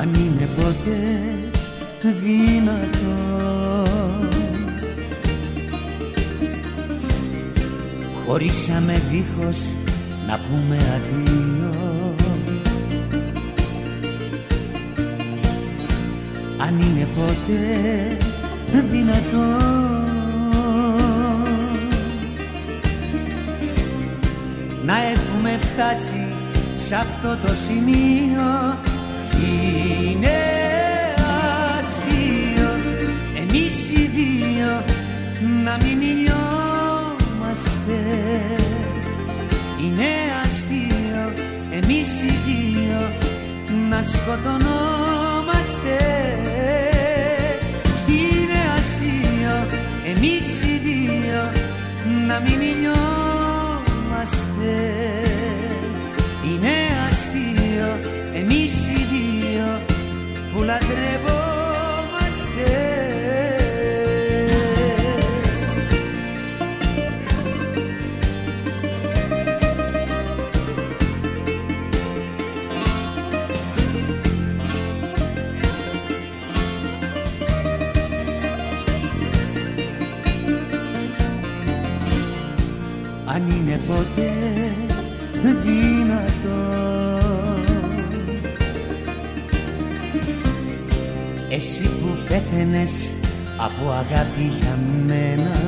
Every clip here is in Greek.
αν είναι ποτέ δυνατό. Χωρίσαμε δίχως να πούμε αδείο. Αν είναι ποτέ δυνατό. Να έχουμε φτάσει σε αυτό το σημείο Είναι αστείο εμείς οι δύο να μην μιλιόμαστε. Είναι αστείο εμείς οι δύο να σκοτωνόμαστε. Είναι αστείο εμείς οι δύο να μην μιλιόμαστε λατρευόμαστε. Αν είναι ποτέ δυνατό Εσύ που πέθαινες από αγάπη για μένα.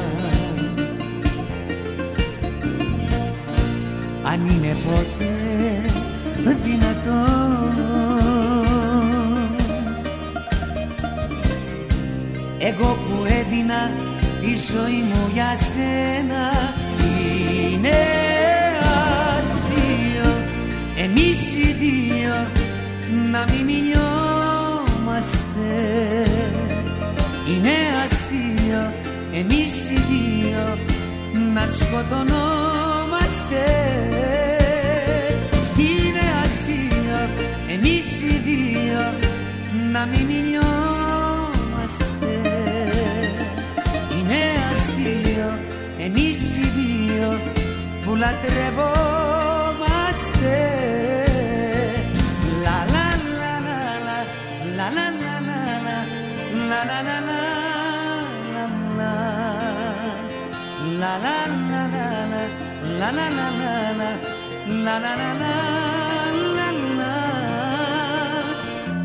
Αν είναι ποτέ δυνατό Εγώ που έδινα τη ζωή μου για σένα είναι αστείο. Εμείς οι δύο να μην μιλιόμαστε Είναι αστείο εμείς οι δύο να σκοτωνόμαστε. Είναι αστείο εμείς οι δύο να μην μιλιόμαστε Είναι αστείο εμείς οι δύο που λατρευόμαστε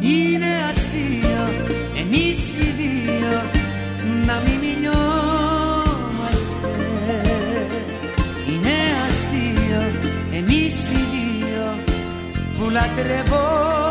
Είναι αστείο εμείς οι δύο να μην μιλιόμαστε Είναι αστείο εμείς οι δύο που λατρευόμαστε